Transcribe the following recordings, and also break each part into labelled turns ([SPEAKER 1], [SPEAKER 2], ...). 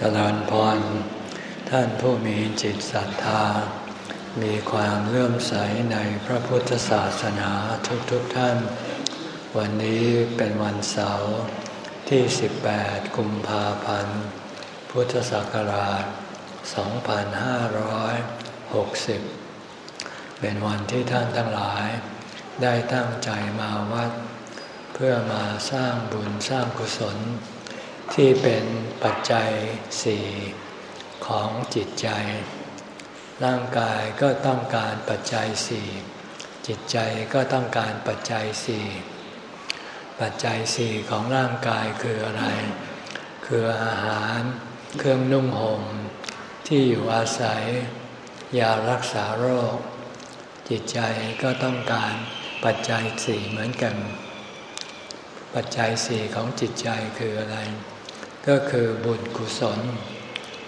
[SPEAKER 1] เจริญพร ท่านผู้มีจิตศรัทธา มีความเลื่อมใสในพระพุทธศาสนาทุกๆทท่าน วันนี้เป็นวันเสาร์ที่ 18 กุมภาพันธ์ พุทธศักราช 2560 เป็นวันที่ท่านทั้งหลาย ได้ตั้งใจมาวัด เพื่อมาสร้างบุญสร้างกุศล ที่เป็นปัจจัยสี่ของจิตใจ ร่างกายก็ต้องการปัจจัยสี่จิตใจก็ต้องการปัจจัยสี่ปัจจัยสี่ของร่างกายคืออะไร คืออาหาร เครื่องนุ่งห่มที่อยู่อาศัยยารักษาโรค จิตใจก็ต้องการปัจจัยสี่เหมือนกัน ปัจจัยสี่ของจิตใจคืออะไร ก็คือบุญกุศล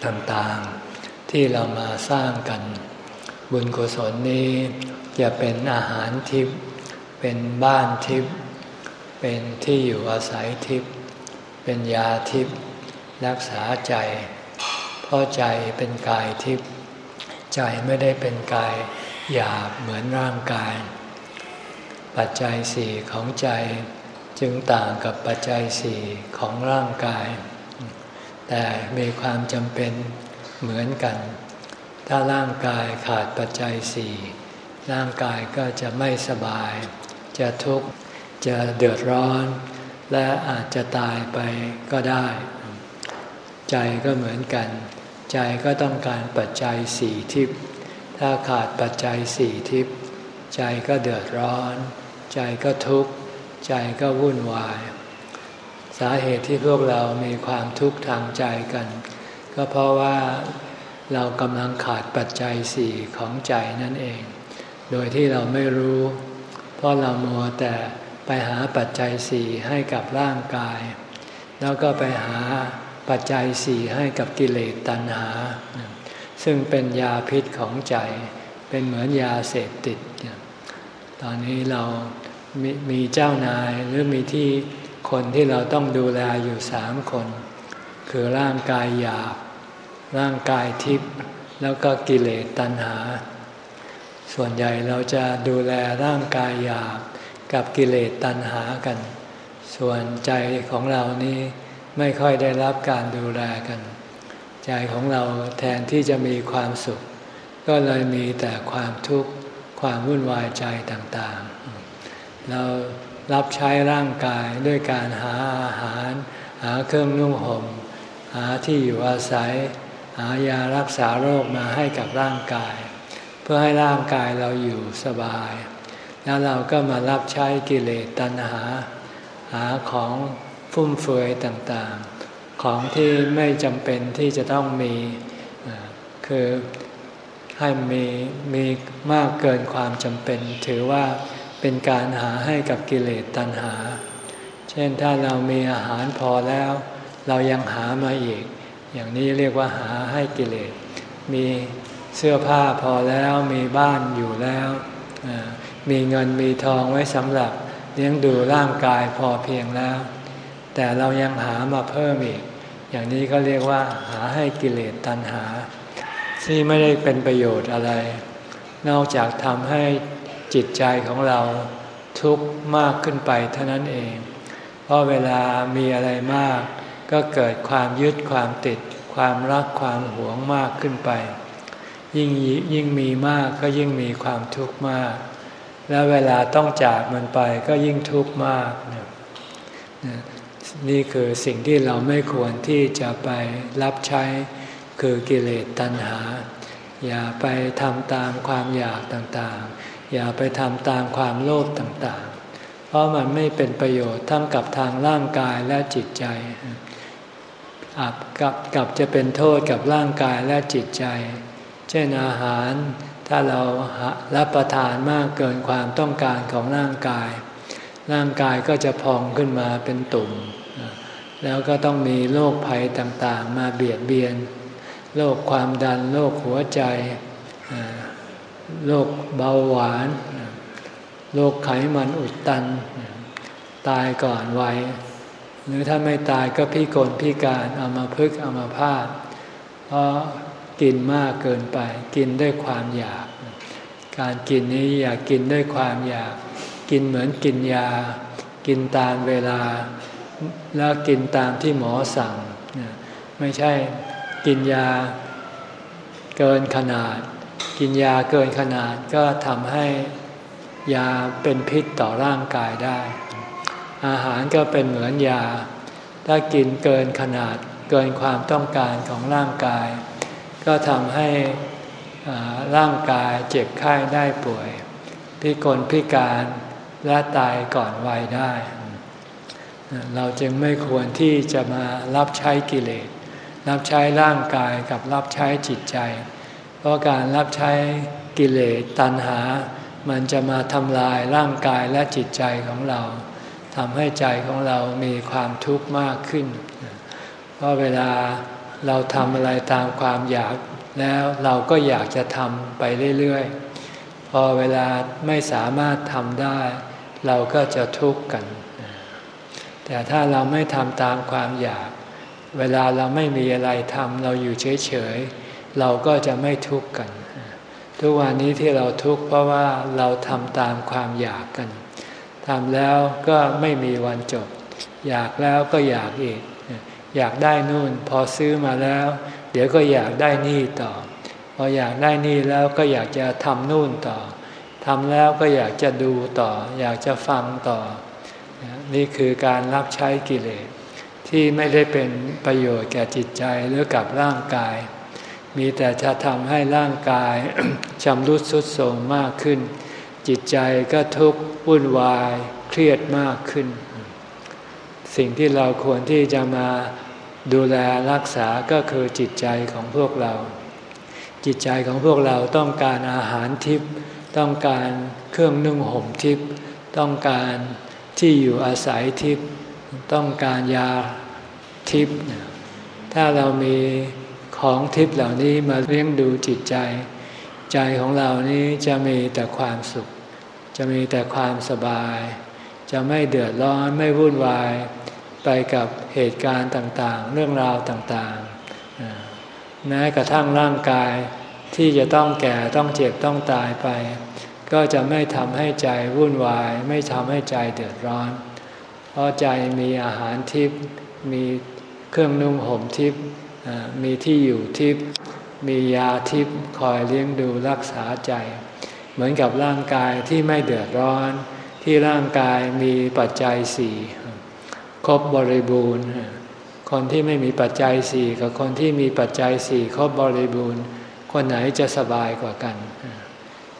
[SPEAKER 1] ต่างๆ ที่เรามาสร้างกัน บุญกุศลนี้จะเป็นอาหารทิพย์เป็นบ้านทิพย์เป็นที่อยู่อาศัยทิพย์เป็นยาทิพย์รักษาใจ เพราะใจเป็นกายทิพย์ใจไม่ได้เป็นกายหยาบเหมือนร่างกาย ปัจจัยสี่ของใจจึงต่างกับปัจจัยสี่ของร่างกาย แต่มีความจำเป็นเหมือนกัน ถ้าร่างกายขาดปัจจัยสี่ร่างกายก็จะไม่สบาย จะทุกข์ จะเดือดร้อน และอาจจะตายไปก็ได้ ใจก็เหมือนกัน ใจก็ต้องการปัจจัยสี่ทิพย์ถ้าขาดปัจจัยสี่ทิพย์ใจก็เดือดร้อน ใจก็ทุกข์ ใจก็วุ่นวาย สาเหตุที่พวกเรามีความทุกข์ทางใจกัน ก็เพราะว่าเรากำลังขาดปัจจัยสี่ของใจนั่นเอง โดยที่เราไม่รู้ เพราะเรามัวแต่ไปหาปัจจัยสี่ให้กับร่างกาย แล้วก็ไปหาปัจจัยสี่ให้กับกิเลสตัณหา ซึ่งเป็นยาพิษของใจ เป็นเหมือนยาเสพติด ตอนนี้เรามมีเจ้านายหรือมีที่ คนที่เราต้องดูแลอยู่สามคน คือร่างกายหยาบ ร่างกายทิพย์แล้วก็กิเลสตัณหา ส่วนใหญ่เราจะดูแลร่างกายหยาบกับกิเลสตัณหากัน ส่วนใจของเรานี่ไม่ค่อยได้รับการดูแลกัน ใจของเราแทนที่จะมีความสุข ก็เลยมีแต่ความทุกข์ความวุ่นวายใจต่างๆ เรา รับใช้ร่างกายด้วยการหาอาหาร หาเครื่องนุ่งห่ม หาที่อยู่อาศัย หายารักษาโรคมาให้กับร่างกาย เพื่อให้ร่างกายเราอยู่สบาย แล้วเราก็มารับใช้กิเลสตัณหา หาของฟุ่มเฟือยต่างๆ ของที่ไม่จำเป็นที่จะต้องมีคือให้มีมีมากเกินความจำเป็น ถือว่า เป็นการหาให้กับกิเลสตัณหา เช่นถ้าเรามีอาหารพอแล้ว เรายังหามาอีก อย่างนี้เรียกว่าหาให้กิเลส มีเสื้อผ้าพอแล้วมีบ้านอยู่แล้ว มีเงินมีทองไว้สำหรับเลี้ยงดูร่างกายพอเพียงแล้ว แต่เรายังหามาเพิ่มอีก อย่างนี้ก็เรียกว่า หาให้กิเลสตัณหา ที่ไม่ได้เป็นประโยชน์อะไร นอกจากทำให้ จิตใจของเราทุกข์มากขึ้นไปเท่านั้นเอง เพราะเวลามีอะไรมาก ก็เกิดความยึดความติด ความรักความหวงมากขึ้นไป ยิ่งยิ่งมีมากก็ยิ่งมีความทุกข์มาก แล้วเวลาต้องจากมันไปก็ยิ่งทุกข์มาก นี่คือสิ่งที่เราไม่ควรที่จะไปรับใช้คือกิเลสตัณหา อย่าไปทำตามความอยากต่าง อย่าไปทำตามความโลภต่างๆ เพราะมันไม่เป็นประโยชน์ทั้งกับทางร่างกายและจิตใจอับกับกับจะเป็นโทษกับร่างกายและจิตใจ เช่นอาหาร ถ้าเรารับประทานมากเกินความต้องการของร่างกาย ร่างกายก็จะพองขึ้นมาเป็นตุ่ม แล้วก็ต้องมีโรคภัยต่างๆ มาเบียดเบียน โรคความดัน โรคหัวใจ โรคเบาหวาน โรคไขมันอุดตัน ตายก่อนวัย หรือถ้าไม่ตายก็พิกลพิการเอามาพึกเอามาพาดเพราะกินมากเกินไป กินด้วยความอยาก การกินนี้อยากกินด้วยความอยาก กินเหมือนกินยา กินตามเวลา แล้วกินตามที่หมอสั่ง ไม่ใช่กินยาเกินขนาด กินยาเกินขนาดก็ทำให้ยาเป็นพิษต่อร่างกายได้ อาหารก็เป็นเหมือนยา ถ้ากินเกินขนาดเกินความต้องการของร่างกาย ก็ทำให้ร่างกายเจ็บไข้ได้ป่วย พิกลพิการและตายก่อนวัยได้ เราจึงไม่ควรที่จะมารับใช้กิเลส รับใช้ร่างกายกับรับใช้จิตใจ เพราะการรับใช้กิเลสตัณหา มันจะมาทำลายร่างกายและจิตใจของเราทำให้ใจของเรามีความทุกข์มากขึ้น เพราะเวลาเราทำอะไรตามความอยากแล้วเราก็อยากจะทำไปเรื่อยๆ พอเวลาไม่สามารถทำได้ เราก็จะทุกข์กัน แต่ถ้าเราไม่ทำตามความอยาก เวลาเราไม่มีอะไรทำเราอยู่เฉยๆ เราก็จะไม่ทุกข์กัน ทุกวันนี้ที่เราทุกข์เพราะว่าเราทำตามความอยากกันทำแล้วก็ไม่มีวันจบ อยากแล้วก็อยากอีก อยากได้นู่นพอซื้อมาแล้ว เดี๋ยวก็อยากได้นี่ต่อ พออยากได้นี่แล้วก็อยากจะทำนู่นต่อทำแล้วก็อยากจะดูต่อ อยากจะฟังต่อ นี่คือการรับใช้กิเลสที่ไม่ได้เป็นประโยชน์แก่จิตใจหรือกับร่างกาย มีแต่จะทำให้ร่างกายชำรุดทรุดโทรมมากขึ้น จิตใจก็ทุกข์วุ่นวายเครียดมากขึ้น สิ่งที่เราควรที่จะมาดูแลรักษาก็คือจิตใจของพวกเรา จิตใจของพวกเราต้องการอาหารทิพย์ต้องการเครื่องนุ่งห่มทิพย์ต้องการที่อยู่อาศัยทิพย์ต้องการยาทิพย์ถ้าเรามี ของทิพย์เหล่านี้มาเลี้ยงดูจิตใจ ใจของเรานี้จะมีแต่ความสุข จะมีแต่ความสบาย จะไม่เดือดร้อนไม่วุ่นวาย ไปกับเหตุการณ์ต่างๆ เรื่องราวต่างๆแม้กระทั่งร่างกายที่จะต้องแก่ต้องเจ็บต้องตายไป ก็จะไม่ทำให้ใจวุ่นวาย ไม่ทำให้ใจเดือดร้อน เพราะใจมีอาหารทิพย์มีเครื่องนุ่งห่มทิพย์ มีที่อยู่ทิพย์มียาทิพย์คอยเลี้ยงดูรักษาใจ เหมือนกับร่างกายที่ไม่เดือดร้อน ที่ร่างกายมีปัจจัยสี่ครบบริบูรณ์ คนที่ไม่มีปัจจัยสี่กับคนที่มีปัจจัยสี่ครบบริบูรณ์ คนไหนจะสบายกว่ากัน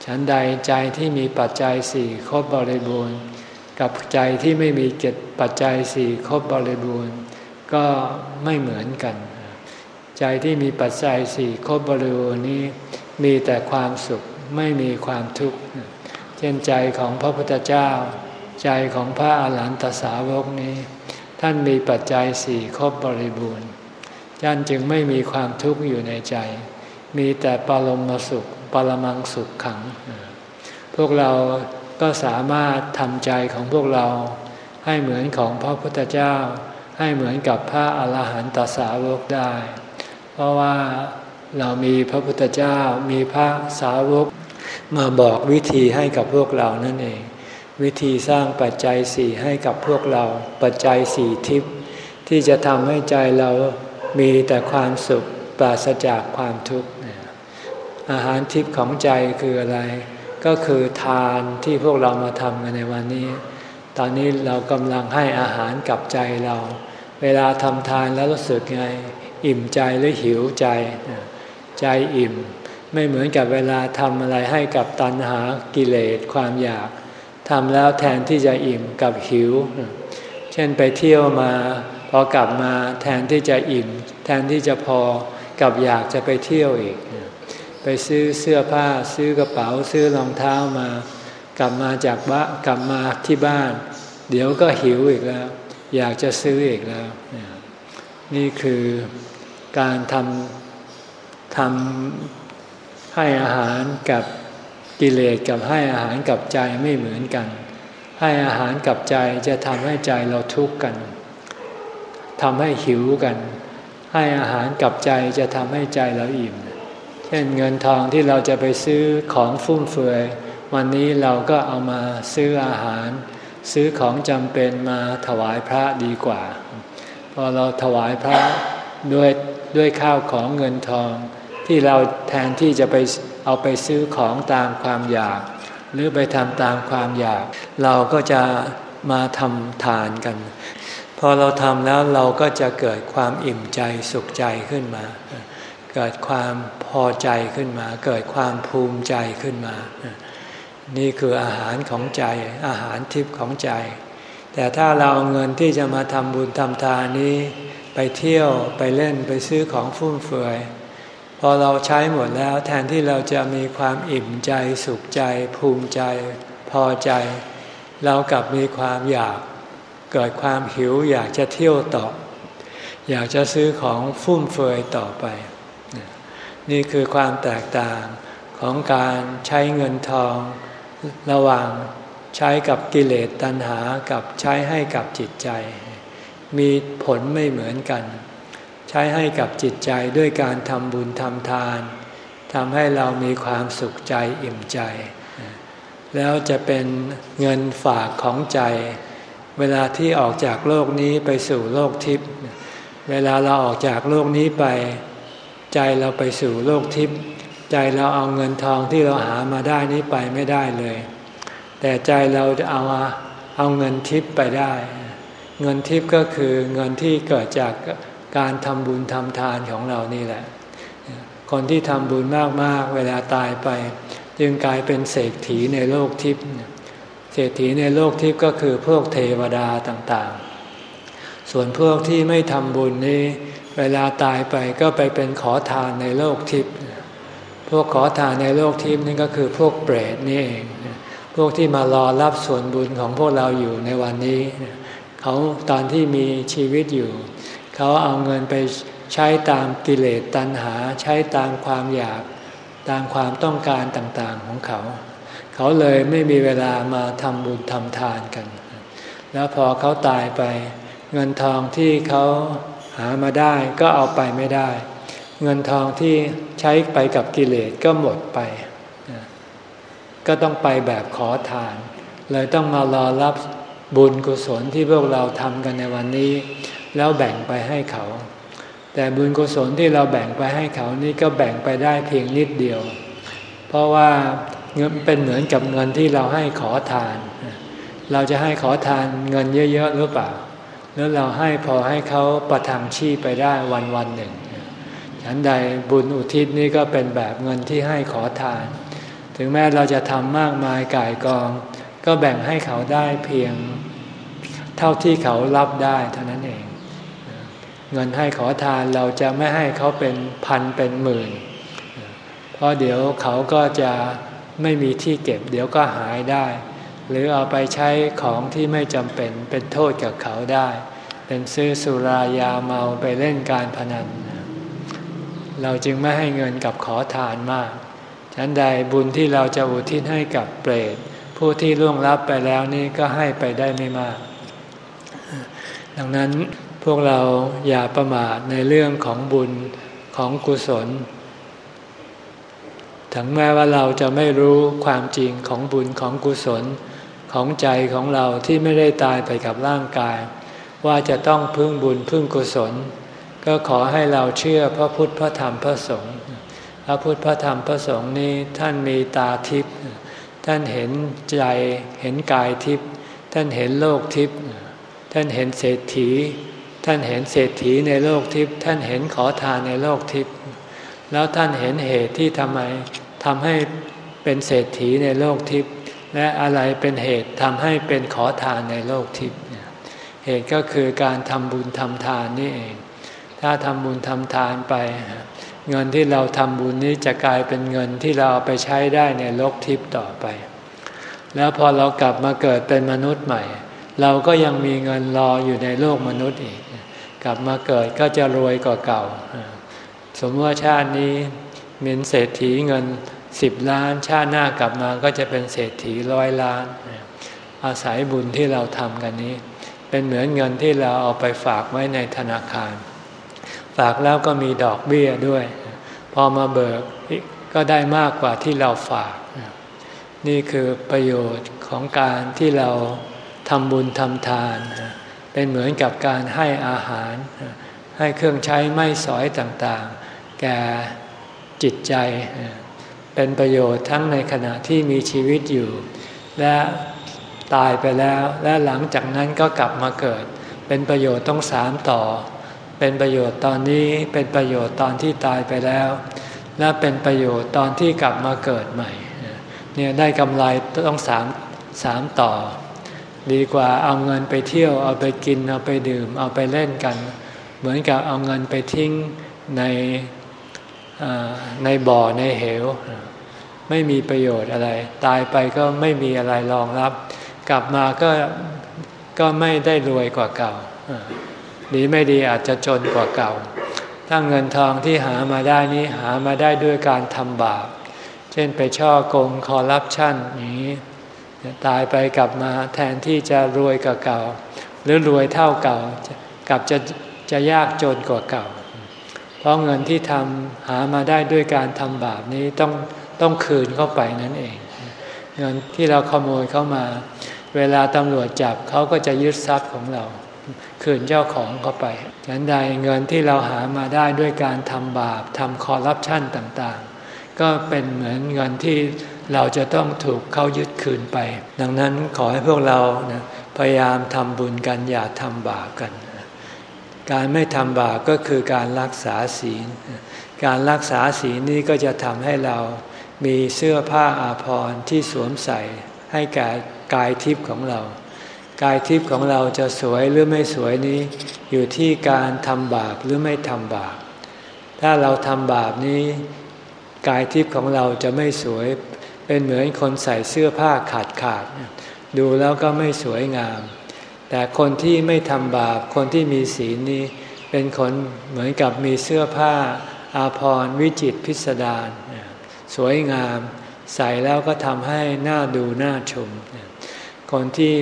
[SPEAKER 1] ฉันใดใจที่มีปัจจัยสี่ครบบริบูรณ์ กับใจที่ไม่มีเจตปัจจัยสี่ครบบริบูรณ์ ก็ไม่เหมือนกัน ใจที่มีปัจจัยสี่ครบบริบูรณ์นี้ มีแต่ความสุขไม่มีความทุกข์เช่นใจของพระพุทธเจ้า ใจของพระอาหารหันตสาวกนี้ ท่านมีปัจจัยสี่ครบบริบูรณ์ท่านจึงไม่มีความทุกข์อยู่ในใจ มีแต่ปรมสุขปรมังสุขขัง พวกเราก็สามารถทำใจของพวกเรา ให้เหมือนของพระพุทธเจ้า ให้เหมือนกับพระอาหารหันตสาวกได้ เพราะว่าเรามีพระพุทธเจ้ามีพระสาวกมาบอกวิธีให้กับพวกเรานั่นเอง วิธีสร้างปัจจัยสี่ให้กับพวกเรา ปัจจัยสี่ทิพย์ที่จะทำให้ใจเรามีแต่ความสุขปราศจากความทุกข์อาหารทิพย์ของใจคืออะไร ก็คือทานที่พวกเรามาทำกันในวันนี้ ตอนนี้เรากำลังให้อาหารกับใจเรา เวลาทำทานแล้วรู้สึกไง อิ่มใจหรือหิวใจ ใจอิ่ม ไม่เหมือนกับเวลาทำอะไรให้กับตัณหากิเลสความอยากทำแล้วแทนที่จะอิ่มกับหิว เช่นไปเที่ยวมาพอกลับมาแทนที่จะอิ่ม แทนที่จะพอกับอยากจะไปเที่ยวอีก ไปซื้อเสื้อผ้าซื้อกระเป๋าซื้อรองเท้ามากลับมาจากบ้านกลับมาที่บ้าน เดี๋ยวก็หิวอีกแล้ว อยากจะซื้ออีกแล้ว นี่คือการทำทำให้อาหารกับกิเลสกับให้อาหารกับใจไม่เหมือนกัน ให้อาหารกับใจจะทำให้ใจเราทุกข์กันทำให้หิวกัน ให้อาหารกับใจจะทำให้ใจเราอิ่ม เช่นเงินทองที่เราจะไปซื้อของฟุ่มเฟือย วันนี้เราก็เอามาซื้ออาหาร ซื้อของจำเป็นมาถวายพระดีกว่า อเราถวายพระด้วยด้วยข้าวของเงินทอง ที่เราแทนที่จะไปเอาไปซื้อของตามความอยาก หรือไปทำตามความอยาก เราก็จะมาทำทานกัน พอเราทำแล้วเราก็จะเกิดความอิ่มใจสุขใจขึ้นมา เกิดความพอใจขึ้นมา เกิดความภูมิใจขึ้นมา นี่คืออาหารของใจอาหารทิพย์ของใจ แต่ถ้าเราเอาเงินที่จะมาทำบุญทำทานนี้ ไปเที่ยวไปเล่นไปซื้อของฟุ่มเฟือยพอเราใช้หมดแล้วแทนที่เราจะมีความอิ่มใจสุขใจ ภูมิใจพอใจ เรากลับมีความอยากเกิดความหิวอยากจะเที่ยวต่อ อยากจะซื้อของฟุ่มเฟือยต่อไป นี่คือความแตกต่างของการใช้เงินทอง ระหว่าง ใช้กับกิเลสตัณหากับใช้ให้กับจิตใจ มีผลไม่เหมือนกัน ใช้ให้กับจิตใจด้วยการทำบุญทำทานทำให้เรามีความสุขใจอิ่มใจ แล้วจะเป็นเงินฝากของใจ เวลาที่ออกจากโลกนี้ไปสู่โลกทิพย์เวลาเราออกจากโลกนี้ไป ใจเราไปสู่โลกทิพย์ใจเราเอาเงินทองที่เราหามาได้นี้ไปไม่ได้เลย แต่ใจเราจะเอาเอาเงินทิพย์ไปได้ เงินทิพย์ก็คือเงินที่เกิดจากการทำบุญทำทานของเรานี่แหละ คนที่ทำบุญมากๆ เวลาตายไป จึงกลายเป็นเศรษฐีในโลกทิพย์เศรษฐีในโลกทิพย์ก็คือพวกเทวดาต่างๆ ส่วนพวกที่ไม่ทำบุญนี้ เวลาตายไปก็ไปเป็นขอทานในโลกทิพย์พวกขอทานในโลกทิพย์นี่ก็คือพวกเปรตนี่เอง พวกที่มารอรับส่วนบุญของพวกเราอยู่ในวันนี้ เขาตอนที่มีชีวิตอยู่ เขาเอาเงินไปใช้ตามกิเลสตัณหา ใช้ตามความอยากตามความต้องการต่างๆของเขา เขาเลยไม่มีเวลามาทำบุญทำทานกัน แล้วพอเขาตายไป เงินทองที่เขาหามาได้ก็เอาไปไม่ได้ เงินทองที่ใช้ไปกับกิเลสก็หมดไป ก็ต้องไปแบบขอทาน เลยต้องมารอรับบุญกุศลที่พวกเราทำกันในวันนี้ แล้วแบ่งไปให้เขา แต่บุญกุศลที่เราแบ่งไปให้เขานี่ก็แบ่งไปได้เพียงนิดเดียว เพราะว่าเงินเป็นเหมือนกับเงินที่เราให้ขอทาน เราจะให้ขอทานเงินเยอะๆหรือเปล่าแล้วเราให้พอให้เขาประทังชีพไปได้วันวันหนึ่งฉันใดบุญอุทิศนี่ก็เป็นแบบเงินที่ให้ขอทาน ถึงแม้เราจะทำมากมายก่ายกอง ก็แบ่งให้เขาได้เพียงเท่าที่เขารับได้เท่านั้นเอง เงินให้ขอทานเราจะไม่ให้เขาเป็นพันเป็นหมื่น เพราะเดี๋ยวเขาก็จะไม่มีที่เก็บ เดี๋ยวก็หายได้ หรือเอาไปใช้ของที่ไม่จำเป็นเป็นโทษกับเขาได้ เป็นซื้อสุรายาเมาไปเล่นการพนัน เราจึงไม่ให้เงินกับขอทานมาก ฉันใดบุญที่เราจะอุทิศให้กับเปรตผู้ที่ล่วงลับไปแล้วนี่ก็ให้ไปได้ไม่มาก ดังนั้นพวกเราอย่าประมาทในเรื่องของบุญของกุศล ถึงแม้ว่าเราจะไม่รู้ความจริงของบุญของกุศลของใจของเราที่ไม่ได้ตายไปกับร่างกาย ว่าจะต้องพึ่งบุญพึ่งกุศล ก็ขอให้เราเชื่อพระพุทธพระธรรมพระสงฆ์ ระพุทธพระธรรมพระสงฆ์นี้ท่านมีตาทิพย์ท่านเห็นใจเห็นกายทิพย์ท่านเห็นโลกทิพย์ท่านเห็นเศรษฐี ท่านเห็นเศรษฐีในโลกทิพย์ท่านเห็นขอทานในโลกทิพย์แล้วท่านเห็นเหตุที่ทำไมทำให้เป็นเศรษฐีในโลกทิพย์และอะไรเป็นเหตุทำให้เป็นขอทานในโลกทิพย์เหตุก็คือการทำบุญทำทานนี่เอง ถ้าทำบุญทำทานไป เงินที่เราทำบุญนี้จะกลายเป็นเงินที่เราเอาไปใช้ได้ในโลกทิพย์ต่อไป แล้วพอเรากลับมาเกิดเป็นมนุษย์ใหม่ เราก็ยังมีเงินรออยู่ในโลกมนุษย์อีก กลับมาเกิดก็จะรวยกว่าเก่า สมมติว่าชาตินี้มีเศรษฐีเงินสิบล้าน ชาติหน้ากลับมาก็จะเป็นเศรษฐีร้อยล้าน อาศัยบุญที่เราทำกันนี้ เป็นเหมือนเงินที่เราเอาไปฝากไว้ในธนาคาร ฝากแล้วก็มีดอกเบี้ยด้วย อมาเบิกก็ได้มากกว่าที่เราฝาก นี่คือประโยชน์ของการที่เราทำบุญทำทาน เป็นเหมือนกับการให้อาหาร ให้เครื่องใช้ไม่สอยต่างๆ แก่จิตใจ เป็นประโยชน์ทั้งในขณะที่มีชีวิตอยู่ และตายไปแล้วและหลังจากนั้นก็กลับมาเกิด เป็นประโยชน์ต้องสามต่อ เป็นประโยชน์ตอนนี้เป็นประโยชน์ตอนที่ตายไปแล้ว และเป็นประโยชน์ตอนที่กลับมาเกิดใหม่เนี่ยได้กำไรต้องสามสามต่อ ดีกว่าเอาเงินไปเที่ยว เอาไปกินเอาไปดื่ม เอาไปเล่นกัน เหมือนกับเอาเงินไปทิ้งในในบ่อในเหว ไม่มีประโยชน์อะไร ตายไปก็ไม่มีอะไรรองรับ กลับมาก็ก็ไม่ได้รวยกว่าเก่า ดีไม่ดีอาจจะจนกว่าเก่า ถ้าเงินทองที่หามาได้นี้หามาได้ด้วยการทำบาป เช่นไปช่อโกงคอร์รัปชันอย่างนี้ ตายไปกลับมาแทนที่จะรวยกว่าเก่า หรือรวยเท่าเก่ากลับจะจะยากจนกว่าเก่า เพราะเงินที่ทำหามาได้ด้วยการทำบาปนี้ต้องต้องคืนเข้าไปนั่นเอง เงินที่เราขโมยเข้ามา เวลาตำรวจจับเขาก็จะยึดทรัพย์ของเรา คืนเจ้าของเข้าไปฉันใดเงินที่เราหามาได้ด้วยการทำบาปทำคอร์รัปชันต่างๆ ก็เป็นเหมือนเงินที่เราจะต้องถูกเขายึดคืนไป ดังนั้นขอให้พวกเรานะพยายามทำบุญกันอย่าทำบาปกัน การไม่ทำบาปก็คือการรักษาศีล การรักษาศีลนี้ก็จะทำให้เรามีเสื้อผ้าอาภรณ์ที่สวมใส่ให้แก่กายทิพย์ของเรา กายทิพย์ของเราจะสวยหรือไม่สวยนี้ อยู่ที่การทำบาปหรือไม่ทำบาป ถ้าเราทำบาปนี้ กายทิพย์ของเราจะไม่สวย เป็นเหมือนคนใส่เสื้อผ้าขาดขาด ดูแล้วก็ไม่สวยงาม แต่คนที่ไม่ทำบาป คนที่มีศีลนี้ เป็นคนเหมือนกับมีเสื้อผ้า อาภรณ์วิจิตพิสดารสวยงาม ใส่แล้วก็ทำให้หน้าดูหน้าชม คนที่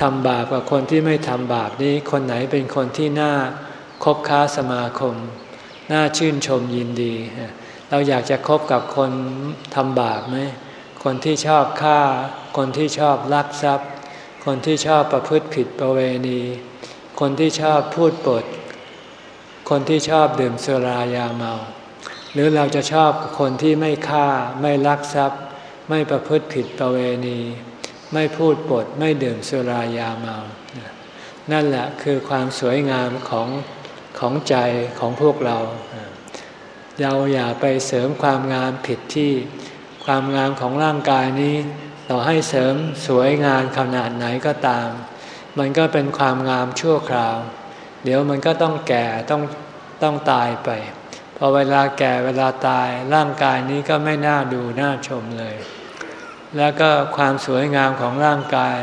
[SPEAKER 1] ทำบาปกับคนที่ไม่ทำบาปนี้คนไหนเป็นคนที่น่าคบค้าสมาคม น่าชื่นชมยินดี เราอยากจะคบกับคนทำบาปไหมคนที่ชอบฆ่า คนที่ชอบลักทรัพย์ คนที่ชอบประพฤติผิดประเวณี คนที่ชอบพูดปด คนที่ชอบดื่มสุรายาเมา หรือเราจะชอบคนที่ไม่ฆ่าไม่ลักทรัพย์ ไม่ประพฤติผิดประเวณี ไม่พูดปดไม่ดื่มสุรายาเมา นั่นแหละคือความสวยงามของของใจของพวกเรา เราอย่าไปเสริมความงามผิดที่ความงามของร่างกายนี้ ต่อให้เสริมสวยงามขนาดไหนก็ตาม มันก็เป็นความงามชั่วคราว เดี๋ยวมันก็ต้องแก่ต้องต้องตายไปพอเวลาแก่เวลาตายร่างกายนี้ก็ไม่น่าดูน่าชมเลย แล้วก็ความสวยงามของร่างกาย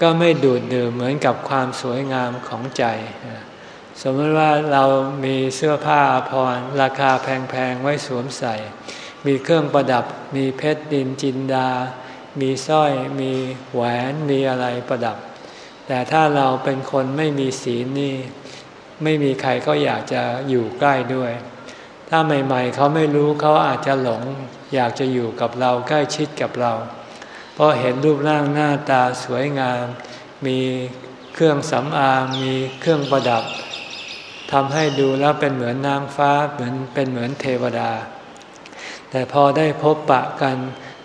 [SPEAKER 1] ก็ไม่ดูดดื่มเหมือนกับความสวยงามของใจ สมมติว่าเรามีเสื้อผ้าอภรรราคาแพงๆไว้สวมใส่ มีเครื่องประดับ มีเพชรดินจินดา มีสร้อย มีแหวน มีอะไรประดับ แต่ถ้าเราเป็นคนไม่มีศีลนี่ ไม่มีใครก็อยากจะอยู่ใกล้ด้วย ถ้าใหม่ๆเขาไม่รู้เขาอาจจะหลง อยากจะอยู่กับเราใกล้ชิดกับเรา เพราะเห็นรูปร่างหน้าตาสวยงาม มีเครื่องสำอาง มีเครื่องประดับทำให้ดูแล้วเป็นเหมือนนางฟ้าเหมือนเป็นเหมือนเทวดา แต่พอได้พบปะกัน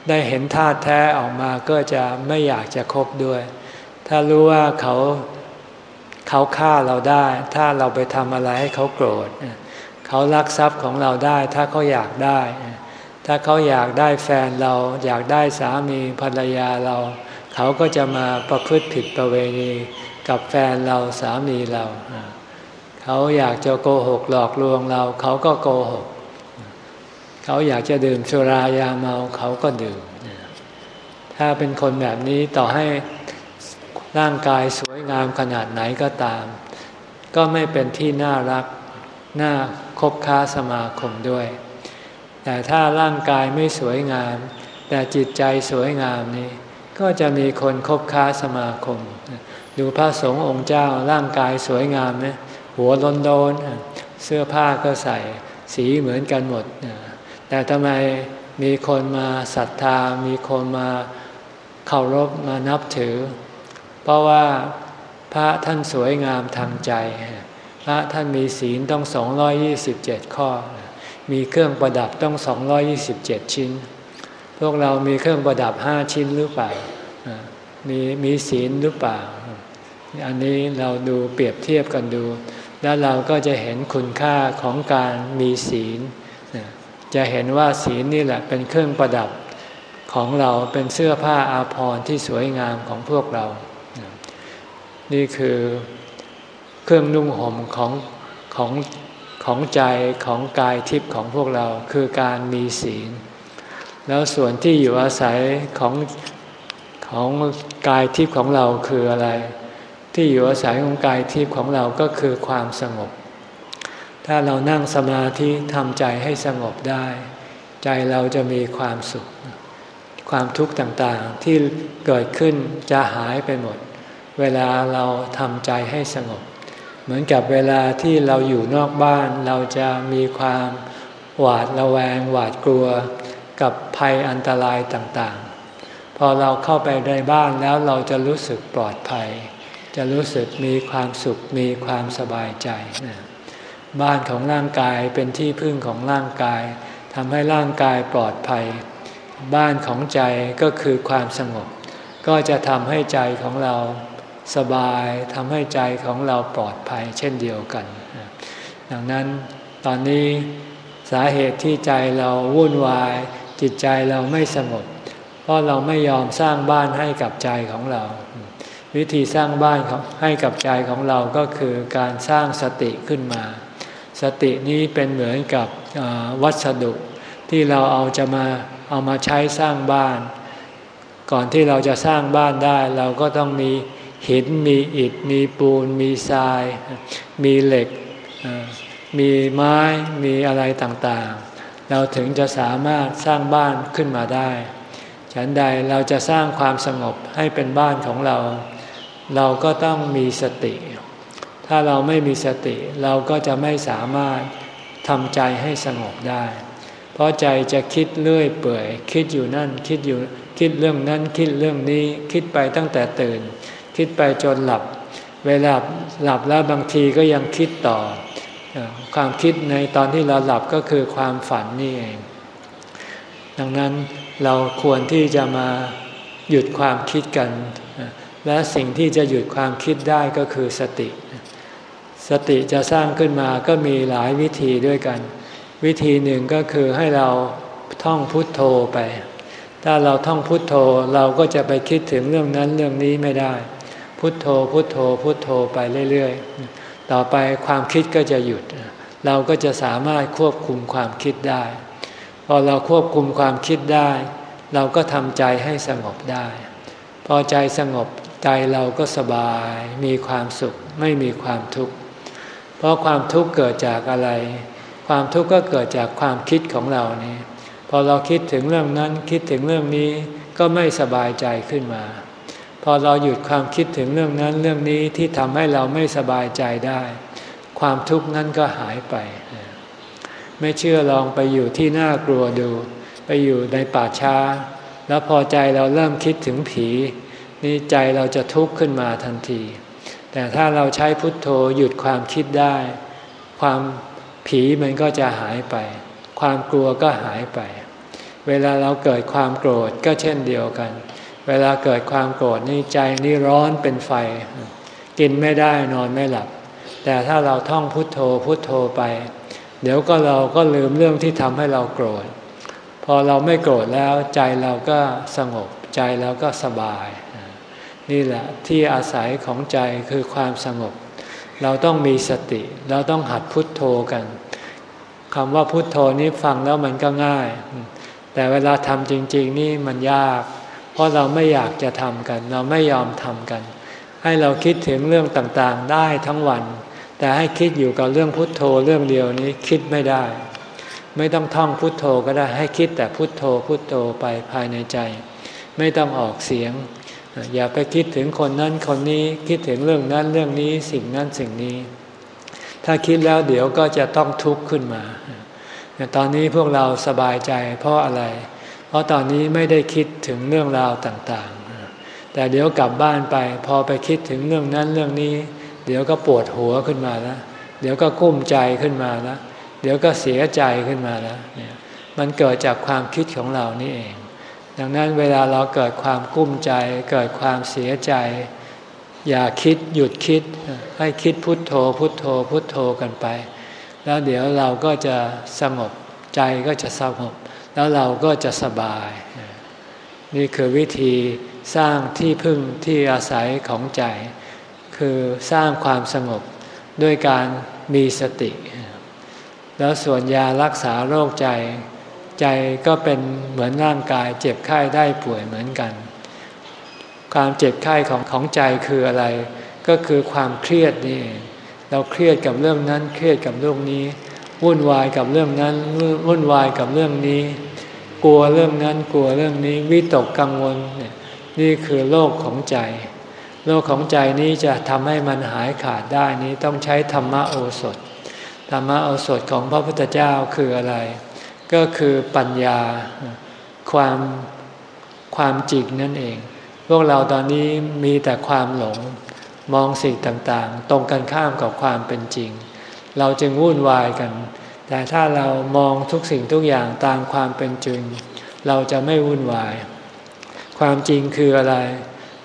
[SPEAKER 1] ได้เห็นท่าแท้ออกมาก็จะไม่อยากจะคบด้วย ถ้ารู้ว่าเขาเขาฆ่าเราได้ ถ้าเราไปทำอะไรให้เขาโกรธ เขาลักทรัพย์ของเราได้ ถ้าเขาอยากได้ ถ้าเขาอยากได้แฟนเราอยากได้สามีภรรยาเรา เขาก็จะมาประพฤติผิดประเวณีกับแฟนเราสามีเรา เขาอยากจะโกหกหลอกลวงเรา เขาก็โกหก เขาอยากจะดื่มสุรายาเมาเขาก็ดื่ม ถ้าเป็นคนแบบนี้ต่อให้ร่างกายสวยงามขนาดไหนก็ตาม ก็ไม่เป็นที่น่ารัก น่าคบค้าสมาคมด้วย แต่ถ้าร่างกายไม่สวยงาม แต่จิตใจสวยงามนี้ ก็จะมีคนคบค้าสมาคม ดูพระสงฆ์องค์เจ้าร่างกายสวยงามไหมหัวล้นโดนเสื้อผ้าก็ใส่สีเหมือนกันหมด แต่ทำไมมีคนมาศรัทธา มีคนมาเคารพมานับถือ เพราะว่าพระท่านสวยงามทางใจ พระท่านมีศีลต้อง 227 ข้อ มีเครื่องประดับต้อง 227 ชิ้น พวกเรามีเครื่องประดับ5ชิ้นหรือเปล่า มีมีศีลหรือเปล่า อันนี้เราดูเปรียบเทียบกันดู แล้วเราก็จะเห็นคุณค่าของการมีศีล จะเห็นว่าศีลนี่แหละเป็นเครื่องประดับของเราเป็นเสื้อผ้าอาภรณ์ที่สวยงามของพวกเรา นี่คือเครื่องนุ่งห่มของของ ของใจของกายทิพย์ของพวกเราคือการมีศีล แล้วส่วนที่อยู่อาศัยของของกายทิพย์ของเราคืออะไร ที่อยู่อาศัยของกายทิพย์ของเราก็คือความสงบ ถ้าเรานั่งสมาธิทำใจให้สงบได้ ใจเราจะมีความสุข ความทุกข์ต่างๆที่เกิดขึ้นจะหายไปหมด เวลาเราทำใจให้สงบ เหมือนกับเวลาที่เราอยู่นอกบ้านเราจะมีความหวาดระแวงหวาดกลัวกับภัยอันตรายต่างๆ พอเราเข้าไปในบ้านแล้วเราจะรู้สึกปลอดภัย จะรู้สึกมีความสุขมีความสบายใจบ้านของร่างกายเป็นที่พึ่งของร่างกายทำให้ร่างกายปลอดภัย บ้านของใจก็คือความสงบ ก็จะทำให้ใจของเรา สบายทำให้ใจของเราปลอดภัยเช่นเดียวกัน ดังนั้นตอนนี้สาเหตุที่ใจเราวุ่นวาย จิตใจเราไม่สงบเพราะเราไม่ยอมสร้างบ้านให้กับใจของเรา วิธีสร้างบ้านให้กับใจของเราก็คือการสร้างสติขึ้นมา สตินี้เป็นเหมือนกับวัสดุที่เราเอาจะมาเอามาใช้สร้างบ้าน ก่อนที่เราจะสร้างบ้านได้ เราก็ต้องมี หินมีอิฐมีปูนมีทราย มีเหล็ก มีไม้มีอะไรต่างๆ เราถึงจะสามารถสร้างบ้านขึ้นมาได้ ฉันใดเราจะสร้างความสงบให้เป็นบ้านของเรา เราก็ต้องมีสติ ถ้าเราไม่มีสติเราก็จะไม่สามารถทำใจให้สงบได้ เพราะใจจะคิดเลื่อยเปื่อย คิดอยู่นั่นคิดอยู่คิดเรื่องนั้นคิดเรื่องนี้คิดไปตั้งแต่ตื่น คิดไปจนหลับ เวลาหลับแล้วบางทีก็ยังคิดต่อ ความคิดในตอนที่เราหลับก็คือความฝันนี่เอง ดังนั้นเราควรที่จะมาหยุดความคิดกัน และสิ่งที่จะหยุดความคิดได้ก็คือสติ สติจะสร้างขึ้นมาก็มีหลายวิธีด้วยกัน วิธีหนึ่งก็คือให้เราท่องพุทโธไป ถ้าเราท่องพุทโธเราก็จะไปคิดถึงเรื่องนั้นเรื่องนี้ไม่ได้ พุทโธพุทโธพุทโธไปเรื่อยๆ ต่อไปความคิดก็จะหยุด เราก็จะสามารถควบคุมความคิดได้ พอเราควบคุมความคิดได้ เราก็ทำใจให้สงบได้ พอใจสงบใจเราก็สบาย มีความสุขไม่มีความทุกข์ เพราะความทุกข์เกิดจากอะไร ความทุกข์ก็เกิดจากความคิดของเรานี่พอเราคิดถึงเรื่องนั้นคิดถึงเรื่องนี้ก็ไม่สบายใจขึ้นมา พอเราหยุดความคิดถึงเรื่องนั้นเรื่องนี้ที่ทำให้เราไม่สบายใจได้ ความทุกข์นั้นก็หายไป ไม่เชื่อลองไปอยู่ที่น่ากลัวดู ไปอยู่ในป่าช้า แล้วพอใจเราเริ่มคิดถึงผี นี่ใจเราจะทุกข์ขึ้นมาทันที แต่ถ้าเราใช้พุทโธหยุดความคิดได้ ความผีมันก็จะหายไป ความกลัวก็หายไป เวลาเราเกิดความโกรธก็เช่นเดียวกัน เวลาเกิดความโกรธนี่ใจนี่ร้อนเป็นไฟ กินไม่ได้นอนไม่หลับ แต่ถ้าเราท่องพุทโธพุทโธไป เดี๋ยวก็เราก็ลืมเรื่องที่ทำให้เราโกรธ พอเราไม่โกรธแล้วใจเราก็สงบ ใจเราก็สบาย นี่แหละที่อาศัยของใจคือความสงบ เราต้องมีสติ เราต้องหัดพุทโธกันคำว่าพุทโธนี้ฟังแล้วมันก็ง่าย แต่เวลาทำจริง ๆ นี่มันยาก เพราะเราไม่อยากจะทำกัน เราไม่ยอมทำกัน ให้เราคิดถึงเรื่องต่างๆได้ทั้งวัน แต่ให้คิดอยู่กับเรื่องพุทโธเรื่องเดียวนี้คิดไม่ได้ ไม่ต้องท่องพุทโธก็ได้ให้คิดแต่พุทโธพุทโธไปภายในใจ ไม่ต้องออกเสียง อย่าไปคิดถึงคนนั้นคนนี้คิดถึงเรื่องนั้นเรื่องนี้สิ่งนั้นสิ่งนี้ ถ้าคิดแล้วเดี๋ยวก็จะต้องทุกข์ขึ้นมาตอนนี้พวกเราสบายใจเพราะอะไรเเพราะตอนนี้ไม่ได้คิดถึงเรื่องราวต่างๆ แต่เดี๋ยวกลับบ้านไป พอไปคิดถึงเรื่องนั้นเรื่องนี้ เดี๋ยวก็ปวดหัวขึ้นมาแล้วเดี๋ยวก็กุ้มใจขึ้นมาแล้วเดี๋ยวก็เสียใจขึ้นมาแล้วเนี่ยมันเกิดจากความคิดของเรานี่เอง ดังนั้นเวลาเราเกิดความกุ้มใจ เกิดความเสียใจ อย่าคิดหยุดคิด ให้คิดพุทโธ พุทโธ พุทโธกันไป แล้วเดี๋ยวเราก็จะสงบใจก็จะสงบ แล้วเราก็จะสบาย นี่คือวิธีสร้างที่พึ่งที่อาศัยของใจ คือสร้างความสงบด้วยการมีสติ แล้วส่วนยารักษาโรคใจ ใจก็เป็นเหมือนร่างกายเจ็บไข้ได้ป่วยเหมือนกัน ความเจ็บไข้ของของใจคืออะไร ก็คือความเครียดนี่เราเครียดกับเรื่องนั้นเครียดกับเรื่องนี้ วุ่นวายกับเรื่องนั้นวุ่นวายกับเรื่องนี้ กลัวเรื่องนั้นกลัวเรื่องนี้วิตกกังวลนี่คือโลกของใจ โลกของใจนี้จะทำให้มันหายขาดได้นี้ต้องใช้ธรรมโอสถ ธรรมโอสถของพระพุทธเจ้าคืออะไร ก็คือปัญญาความความจริงนั่นเอง พวกเราตอนนี้มีแต่ความหลงมองสิ่งต่างๆ ตรงกันข้ามกับความเป็นจริง เราจึงวุ่นวายกัน แต่ถ้าเรามองทุกสิ่งทุกอย่างตามความเป็นจริง เราจะไม่วุ่นวาย ความจริงคืออะไร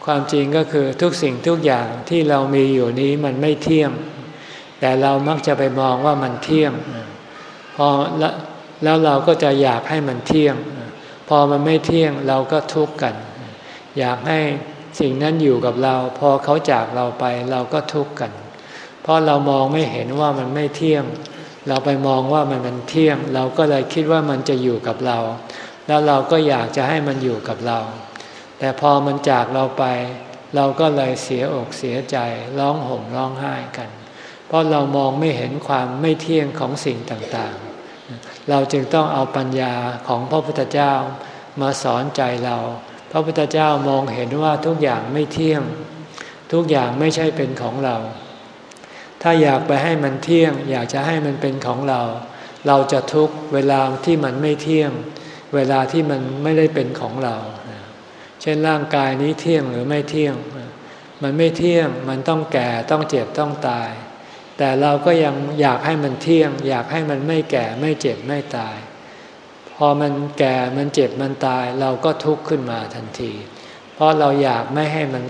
[SPEAKER 1] ความจริงก็คือทุกสิ่งทุกอย่างที่เรามีอยู่นี้มันไม่เที่ยง แต่เรามักจะไปมองว่ามันเที่ยงพอแล้วเราก็จะอยากให้มันเที่ยง พอมันไม่เที่ยงเราก็ทุกข์กัน อยากให้สิ่งนั้นอยู่กับเรา พอเขาจากเราไปเราก็ทุกข์กัน เพราะเรามองไม่เห็นว่ามันไม่เที่ยง เราไปมองว่ามันมันเที่ยง เราก็เลยคิดว่ามันจะอยู่กับเรา แล้วเราก็อยากจะให้มันอยู่กับเรา แต่พอมันจากเราไป เราก็เลยเสียอกเสียใจร้องห่มร้องไห้กัน เพราะเรามองไม่เห็นความไม่เที่ยงของสิ่งต่างๆ เราจึงต้องเอาปัญญาของพระพุทธเจ้ามาสอนใจเรา พระพุทธเจ้ามองเห็นว่าทุกอย่างไม่เที่ยง ทุกอย่างไม่ใช่เป็นของเรา ถ้าอยากไปให้มันเที่ยง อยากจะให้มันเป็นของเรา เราจะทุกเวลาที่มันไม่เที่ยง เวลาที่มันไม่ได้เป็นของเรา เช่นร่างกายนี้เที่ยงหรือไม่เที่ยง มันไม่เที่ยง มันต้องแก่ต้องเจ็บต้องตาย แต่เราก็ยังอยากให้มันเที่ยง อยากให้มันไม่แก่ไม่เจ็บไม่ตาย พอมันแก่มันเจ็บมันตาย เราก็ทุกข์ขึ้นมาทันที เพราะเราอยากไม่ให้มัน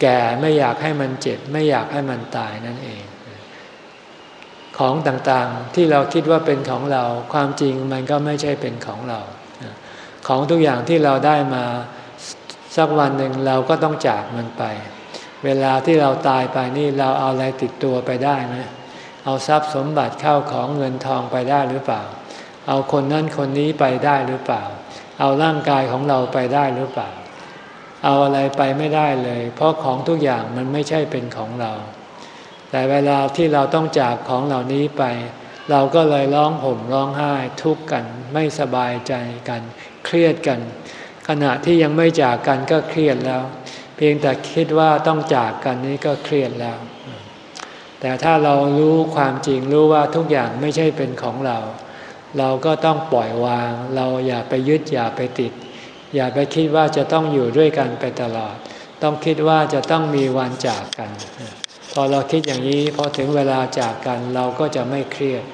[SPEAKER 1] แก่ไม่อยากให้มันเจ็บ ไม่อยากให้มันตายนั่นเอง ของต่างๆที่เราคิดว่าเป็นของเรา ความจริงมันก็ไม่ใช่เป็นของเรา ของทุกอย่างที่เราได้มาสักวันหนึ่งเราก็ต้องจากมันไป เวลาที่เราตายไปนี่เราเอาอะไรติดตัวไปได้ไหมเอาทรัพย์สมบัติเข้าของเงินทองไปได้หรือเปล่า เอาคนนั้นคนนี้ไปได้หรือเปล่า เอาร่างกายของเราไปได้หรือเปล่า เอาอะไรไปไม่ได้เลย เพราะของทุกอย่างมันไม่ใช่เป็นของเรา แต่เวลาที่เราต้องจากของเหล่านี้ไป เราก็เลยร้องห่มร้องไห้ทุกข์กันไม่สบายใจกัน เครียดกัน ขณะที่ยังไม่จากกันก็เครียดแล้ว เพียงแต่คิดว่าต้องจากกันนี้ก็เครียดแล้ว แต่ถ้าเรารู้ความจริงรู้ว่าทุกอย่างไม่ใช่เป็นของเรา เราก็ต้องปล่อยวาง เราอย่าไปยึดอย่าไปติด อย่าไปคิดว่าจะต้องอยู่ด้วยกันไปตลอด ต้องคิดว่าจะต้องมีวันจากกัน พอเราคิดอย่างนี้พอถึงเวลาจากกันเราก็จะไม่เครียด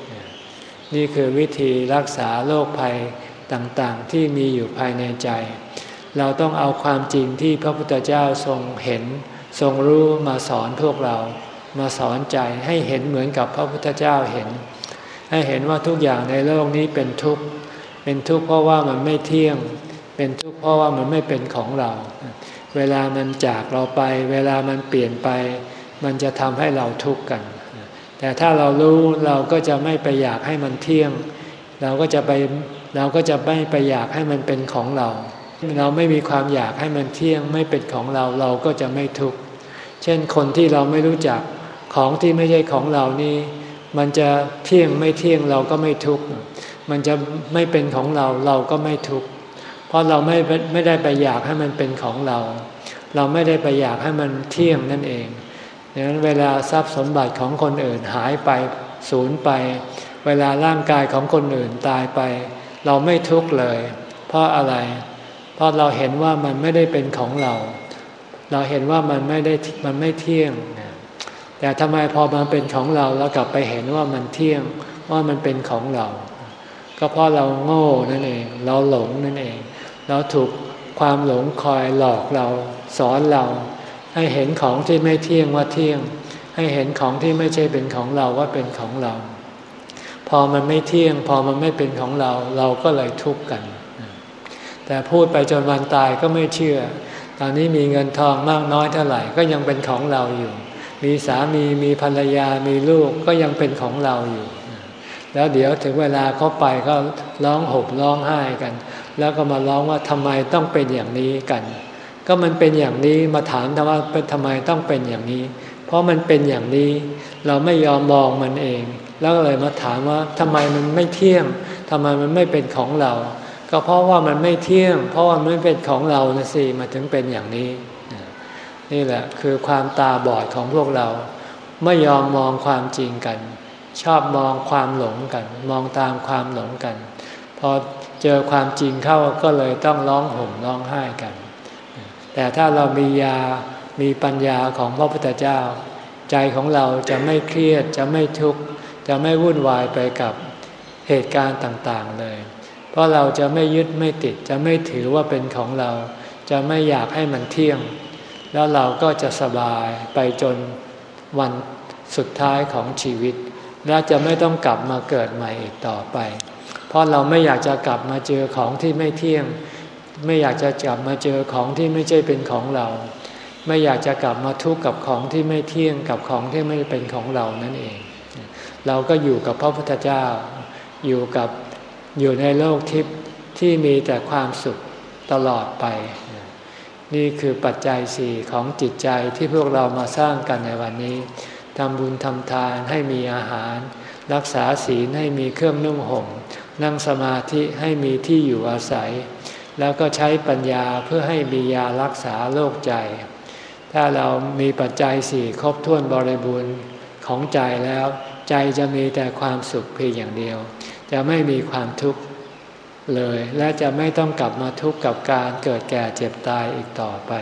[SPEAKER 1] นี่คือวิธีรักษาโรคภัยต่างๆ ที่มีอยู่ภายในใจ เราต้องเอาความจริงที่พระพุทธเจ้าทรงเห็น ทรงรู้มาสอนพวกเรา มาสอนใจให้เห็นเหมือนกับพระพุทธเจ้าเห็น ให้เห็นว่าทุกอย่างในโลกนี้เป็นทุกข์ เป็นทุกข์เพราะว่ามันไม่เที่ยง เป็นทุกข์เพราะว่ามันไม่เป็นของเรา เวลามันจากเราไป เวลามันเปลี่ยนไป มันจะทำให้เราทุกข์กัน แต่ถ้าเรารู้เราก็จะไม่ไปอยากให้มันเที่ยง เราก็จะไปเราก็จะไม่ไปอยากให้มันเป็นของเรา เราไม่มีความอยากให้มันเที่ยง ไม่เป็นของเราเราก็จะไม่ทุกข์ เช่นคนที่เราไม่รู้จักของที่ไม่ใช่ของเรานี่มันจะเที่ยงไม่เที่ยงเราก็ไม่ทุกข์ มันจะไม่เป็นของเราเราก็ไม่ทุกข์ เพราะเราไม่ไม่ได้ไปอยากให้มันเป็นของเรา เราไม่ได้ไปอยากให้มันเที่ยงนั่นเองดังนั้นเวลาทรัพย์สมบัติของคนอื่นหายไปสูญไป เวลาร่างกายของคนอื่นตายไป เราไม่ทุกข์เลย เพราะอะไร เพราะเราเห็นว่ามันไม่ได้เป็นของเรา เราเห็นว่ามันไม่ได้มันไม่เที่ยง แต่ทำไมพอมันเป็นของเราเรากลับไปเห็นว่ามันเที่ยงว่ามันเป็นของเรา ก็เพราะเราโง่นั่นเอง เราหลงนั่นเอง เราถูกความหลงคอยหลอกเราสอนเรา ให้เห็นของที่ไม่เที่ยงว่าเที่ยง ให้เห็นของที่ไม่ใช่เป็นของเราว่าเป็นของเรา พอมันไม่เที่ยง พอมันไม่เป็นของเรา เราก็เลยทุกข์กัน แต่พูดไปจนวันตายก็ไม่เชื่อ ตอนนี้มีเงินทองมากน้อยเท่าไหร่ก็ยังเป็นของเราอยู่ มีสามีมีภรรยามีลูกก็ยังเป็นของเราอยู่ แล้วเดี๋ยวถึงเวลาเขาไปก็ร้องห่มร้องไห้กัน แล้วก็มาร้องว่าทำไมต้องเป็นอย่างนี้กัน ก็มันเป็นอย่างนี้มาถามทว่าทำไมต้องเป็นอย่างนี้ เพราะมันเป็นอย่างนี้ เราไม่ยอมมองมันเอง แล้วก็เลยมาถามว่าทำไมมันไม่เที่ยงทำไมมันไม่เป็นของเรา ก็เพราะว่ามันไม่เที่ยง เพราะว่ามันไม่เป็นของเรานะสิมาถึงเป็นอย่างนี้ นี่แหละคือความตาบอดของพวกเรา ไม่ยอมมองความจริงกัน ชอบมองความหลงกัน มองตามความหลงกัน พอ เจอความจริงเข้าก็เลยต้องร้องห่มร้องไห้กัน แต่ถ้าเรามียามีปัญญาของพระพุทธเจ้า ใจของเราจะไม่เครียดจะไม่ทุกข์จะไม่วุ่นวายไปกับเหตุการณ์ต่างๆเลย เพราะเราจะไม่ยึดไม่ติดจะไม่ถือว่าเป็นของเรา จะไม่อยากให้มันเที่ยง แล้วเราก็จะสบายไปจนวันสุดท้ายของชีวิต และจะไม่ต้องกลับมาเกิดใหม่อีกต่อไป ราะเราไม่อยากจะกลับมาเจอของที่ไม่เที่ยง ไม่อยากจะกลับมาเจอของที่ไม่ใช่เป็นของเรา ไม่อยากจะกลับมาทุกข์กับของที่ไม่เที่ยงกับของที่ไม่เป็นของเรานั่นเอง เราก็อยู่กับพระพุทธเจ้า อยู่กับอยู่ในโลกทิพย์ที่มีแต่ความสุขตลอดไป นี่คือปัจจัยสี่ของจิตใจที่พวกเรามาสร้างกันในวันนี้ทำบุญทำทานให้มีอาหาร รักษาศีลให้มีเครื่องนุ่งห่ม นั่งสมาธิให้มีที่อยู่อาศัย แล้วก็ใช้ปัญญาเพื่อให้มียารักษาโรคใจ ถ้าเรามีปัจจัยสี่ครบถ้วนบริบูรณ์ของใจแล้ว ใจจะมีแต่ความสุขเพียงอย่างเดียว จะไม่มีความทุกข์เลย และจะไม่ต้องกลับมาทุกข์กับการเกิดแก่เจ็บตายอีกต่อไป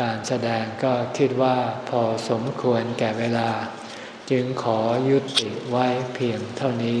[SPEAKER 1] การแสดงก็คิดว่าพอสมควรแก่เวลา จึงขอยุติไว้เพียงเท่านี้